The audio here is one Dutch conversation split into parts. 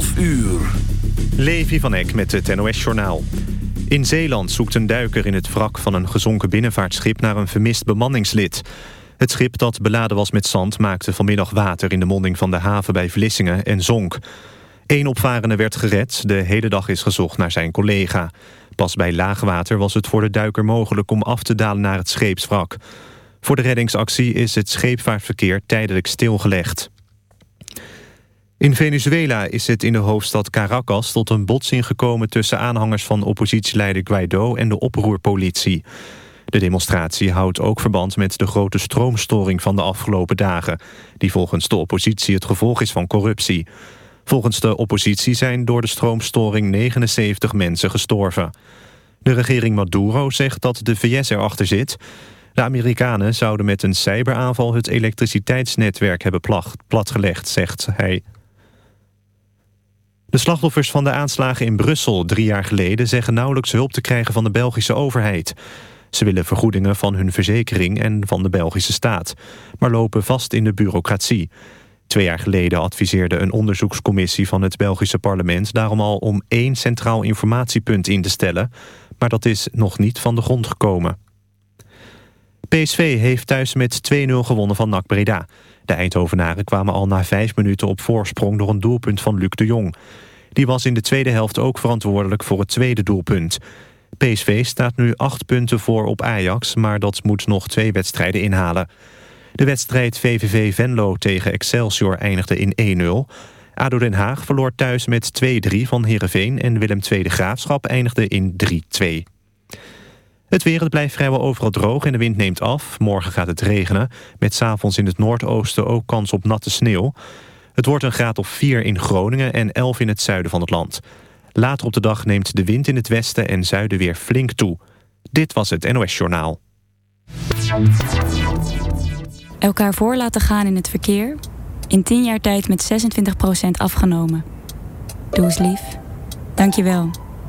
12 uur. Levi van Eck met het NOS-journaal. In Zeeland zoekt een duiker in het wrak van een gezonken binnenvaartschip... naar een vermist bemanningslid. Het schip dat beladen was met zand maakte vanmiddag water... in de monding van de haven bij Vlissingen en zonk. Eén opvarende werd gered. De hele dag is gezocht naar zijn collega. Pas bij laagwater was het voor de duiker mogelijk om af te dalen naar het scheepswrak. Voor de reddingsactie is het scheepvaartverkeer tijdelijk stilgelegd. In Venezuela is het in de hoofdstad Caracas tot een botsing gekomen... tussen aanhangers van oppositieleider Guaido en de oproerpolitie. De demonstratie houdt ook verband met de grote stroomstoring van de afgelopen dagen... die volgens de oppositie het gevolg is van corruptie. Volgens de oppositie zijn door de stroomstoring 79 mensen gestorven. De regering Maduro zegt dat de VS erachter zit... De Amerikanen zouden met een cyberaanval het elektriciteitsnetwerk hebben platgelegd, zegt hij. De slachtoffers van de aanslagen in Brussel drie jaar geleden... zeggen nauwelijks hulp te krijgen van de Belgische overheid. Ze willen vergoedingen van hun verzekering en van de Belgische staat... maar lopen vast in de bureaucratie. Twee jaar geleden adviseerde een onderzoekscommissie van het Belgische parlement... daarom al om één centraal informatiepunt in te stellen... maar dat is nog niet van de grond gekomen. PSV heeft thuis met 2-0 gewonnen van NAC Breda. De Eindhovenaren kwamen al na vijf minuten op voorsprong... door een doelpunt van Luc de Jong. Die was in de tweede helft ook verantwoordelijk voor het tweede doelpunt. PSV staat nu acht punten voor op Ajax... maar dat moet nog twee wedstrijden inhalen. De wedstrijd VVV Venlo tegen Excelsior eindigde in 1-0... ADO Den Haag verloor thuis met 2-3 van Heerenveen... en Willem II Graafschap eindigde in 3-2. Het weer, blijft vrijwel overal droog en de wind neemt af. Morgen gaat het regenen, met s'avonds in het noordoosten ook kans op natte sneeuw. Het wordt een graad of 4 in Groningen en 11 in het zuiden van het land. Later op de dag neemt de wind in het westen en zuiden weer flink toe. Dit was het NOS Journaal. Elkaar voor laten gaan in het verkeer. In 10 jaar tijd met 26% afgenomen. Doe eens lief. Dank je wel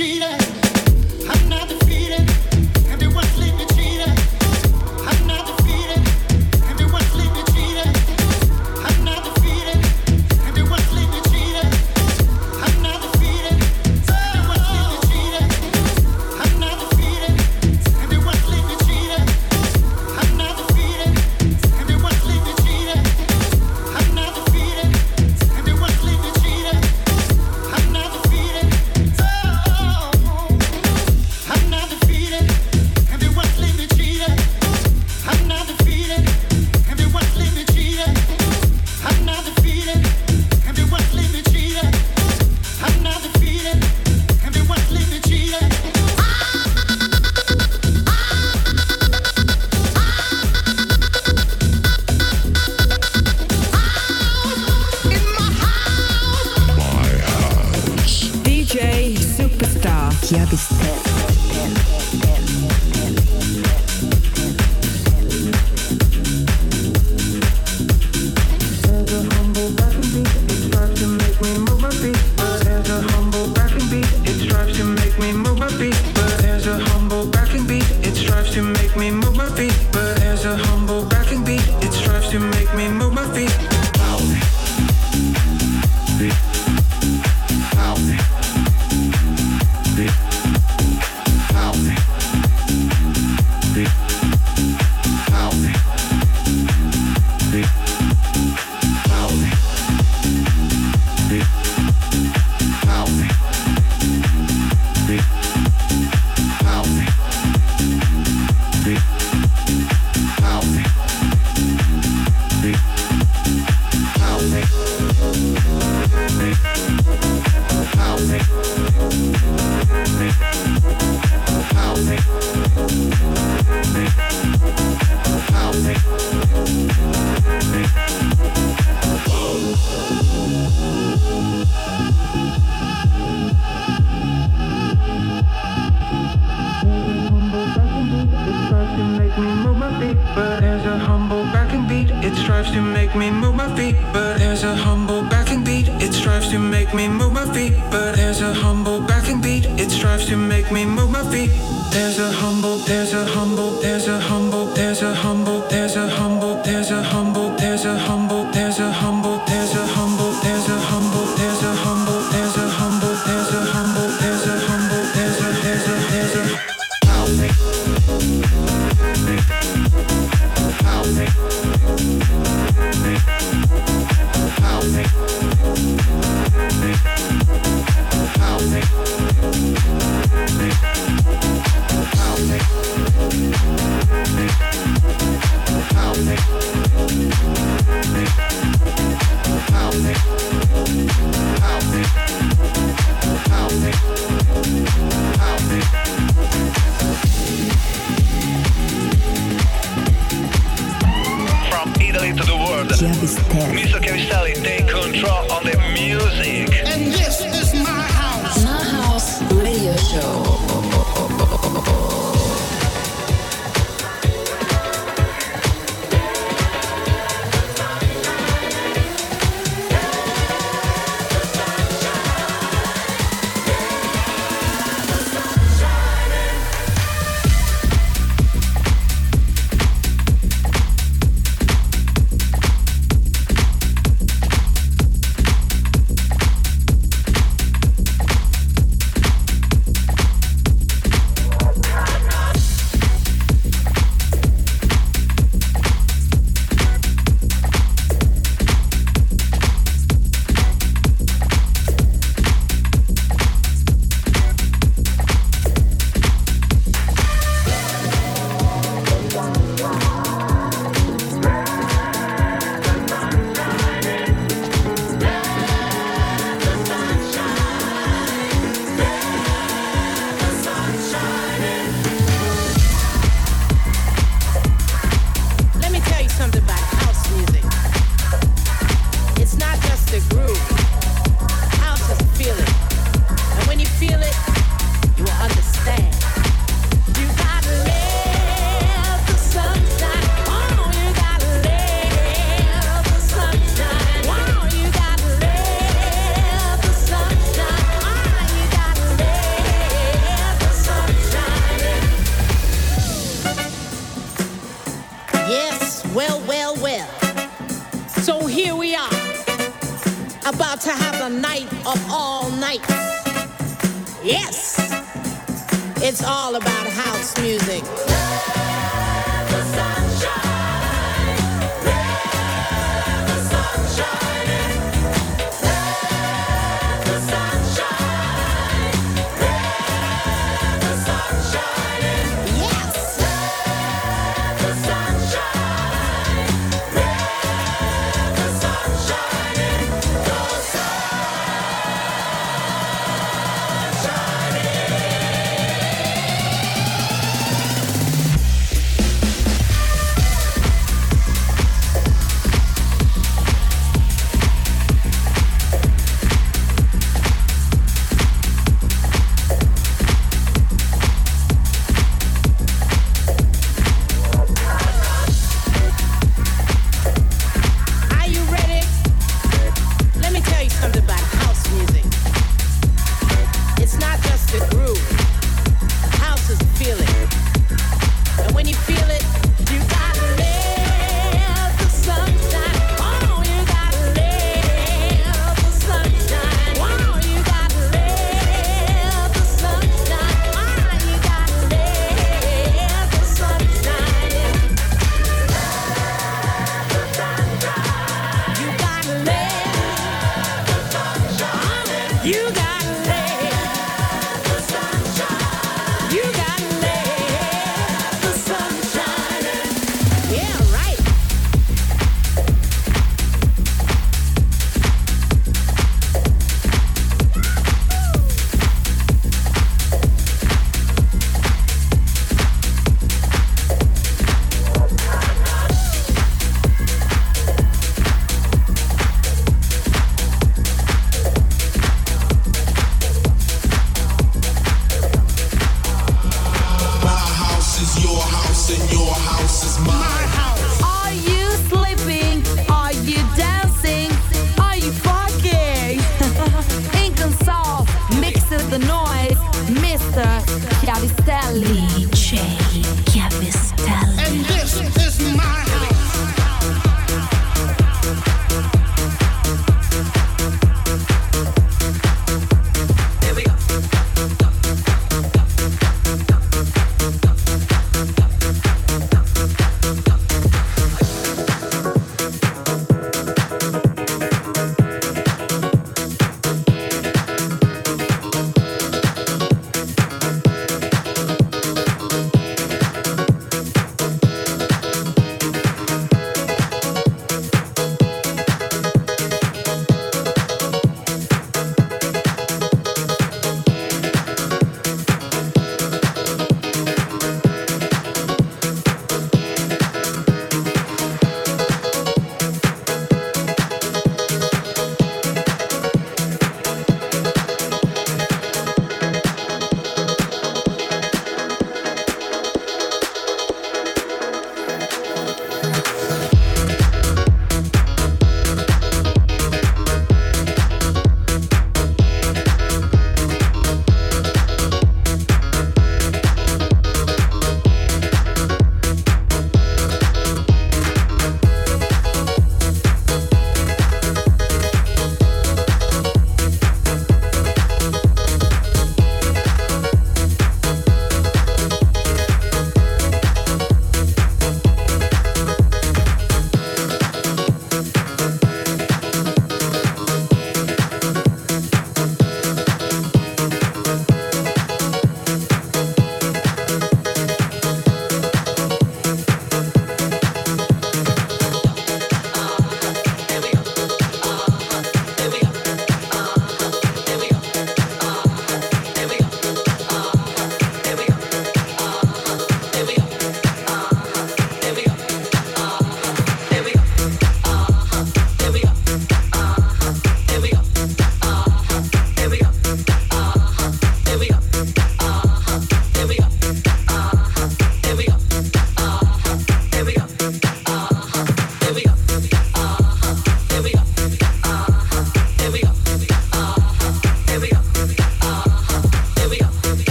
cheating. Mr. Chiavistelli.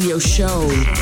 Radio show.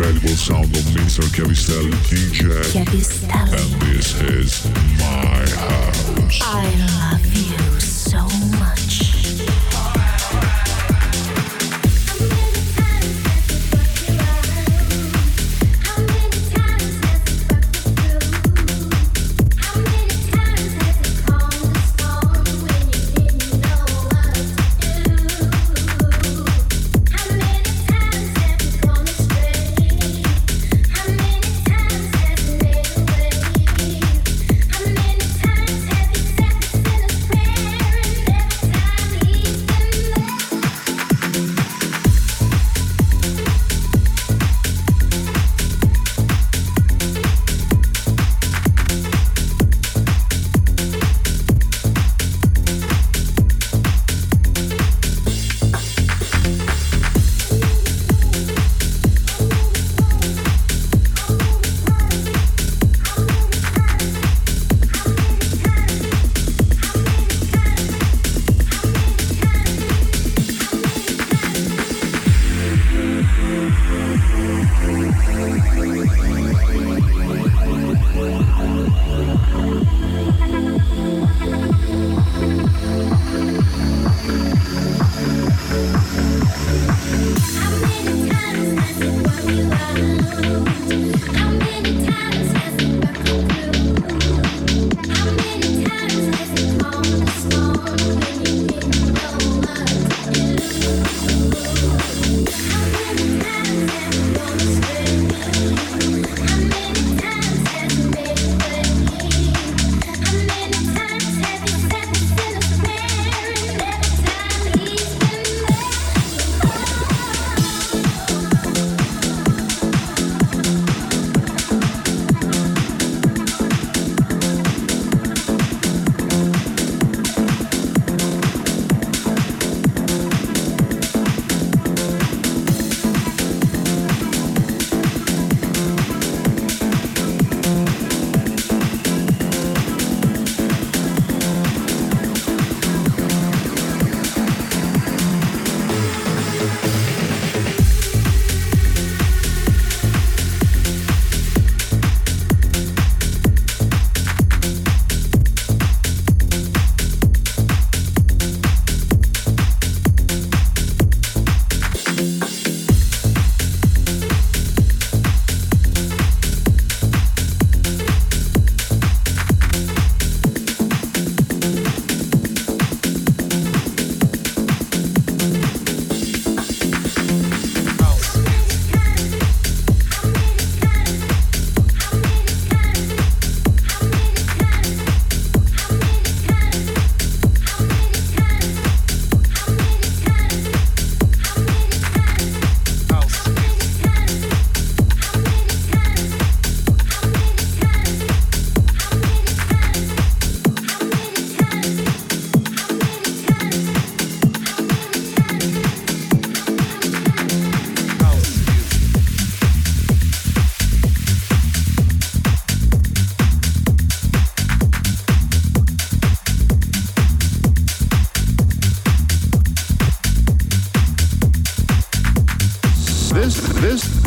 incredible sound of Mr. Cavistel DJ. Cavistel. And this is my house. I love you so much.